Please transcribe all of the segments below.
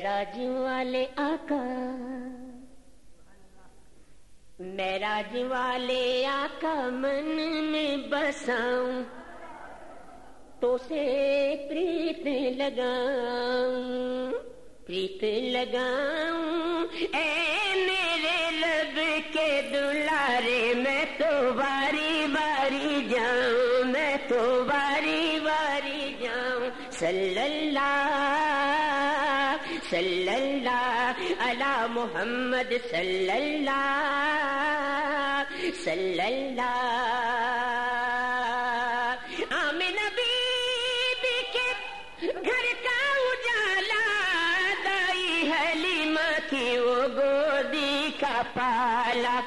راج والے آقا۔ میرا والے آقا من میں بساؤں، تو سے پریت لگاؤں پریت لگاؤں۔ اے میرے لب کے دلارے، میں تو باری باری جاؤں، میں تو باری باری جاؤں۔ صلی اللہ صلی اللہ علی محمد صلی اللہ صلی اللہ آمین بی کے گھر کا اجالا دائی حلیمہ کی وہ گودی کا پالا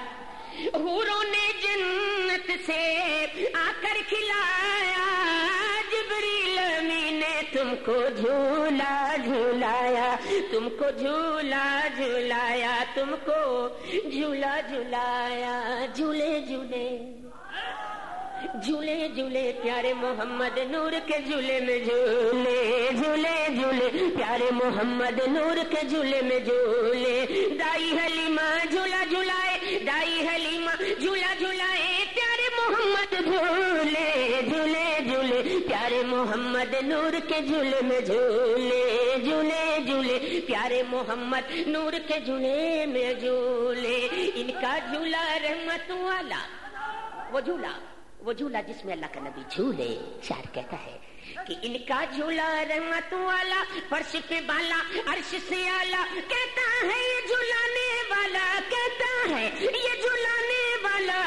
حوروں نے جنت سے آ کر کھلایا تم کو جھولا جھولایا، تم کو جھولا جھولایا، تم کو جھولا جھولایا، جھولے جھولے۔ جھولے جھولے، پیارے محمد نور کے جھولے میں جھولے۔ جھولے جھولے، پیارے محمد نور کے جھولے میں جھولے۔ دائی حلیمہ جھولا جھولائے، دائی حلیمہ جھولا جھولائے، پیارے محمد جھولے جھولے پیارے محمد نور کے جھولے میں جھولے جھولے جھولے، پیارے محمد نور کے جھولے میں جھولے۔ ان کا جھولا رحمت والا، وہ جھولا وہ جھولا جس میں اللہ کا نبی جھولے۔ شاعر کہتا ہے کہ ان کا جھولا رحمت والا، فرش پہ بالا، عرش سے آلہ کہتا ہے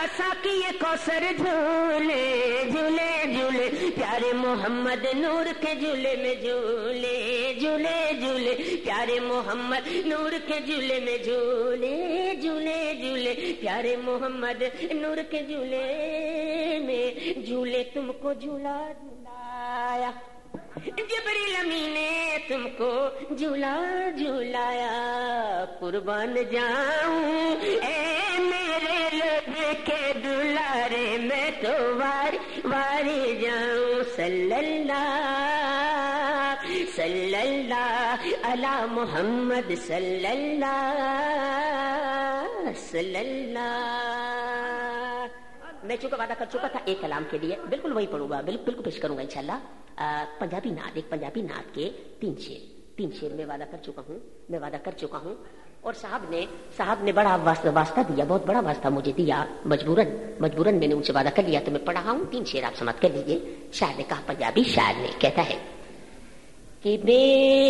والا ساکی کوسر جھولے جھولے جھولے، پیارے محمد نور کے جھولے میں جھولے جھولے جھولے، پیارے محمد نور کے جھولے میں جھولے جھولے جھولے، پیارے محمد نور کے جھولے میں جھولے تم کو جھولا جھولایا۔ جبریل امی نے تم کو جھولا جھولایا۔ قربان جاؤں، اے میرے کے دلارے میں تو واری واری جاؤں، صلی اللہ صلی اللہ، علی محمد، صلی اللہ صلی اللہ۔ میں چونکہ وعدہ کر چکا تھا ایک کلام کے لیے، بالکل وہی پڑھوں گا، بالکل پیش کروں گا انشاءاللہ۔ پنجابی نعت، ایک پنجابی نعت کے تین شیر تین شیر میں وعدہ کر چکا ہوں، میں وعدہ کر چکا ہوں۔ اور صاحب نے صاحب نے بڑا واسطہ دیا، بہت بڑا واسطہ مجھے دیا۔ مجبوراً مجبوراً میں نے ان سے وعدہ کر لیا تو میں پڑھا ہوں، تین شیر آپ سمجھ کر لیجیے شاعر نے کہا پنجابی، شاعر نے کہتا ہے کہ میں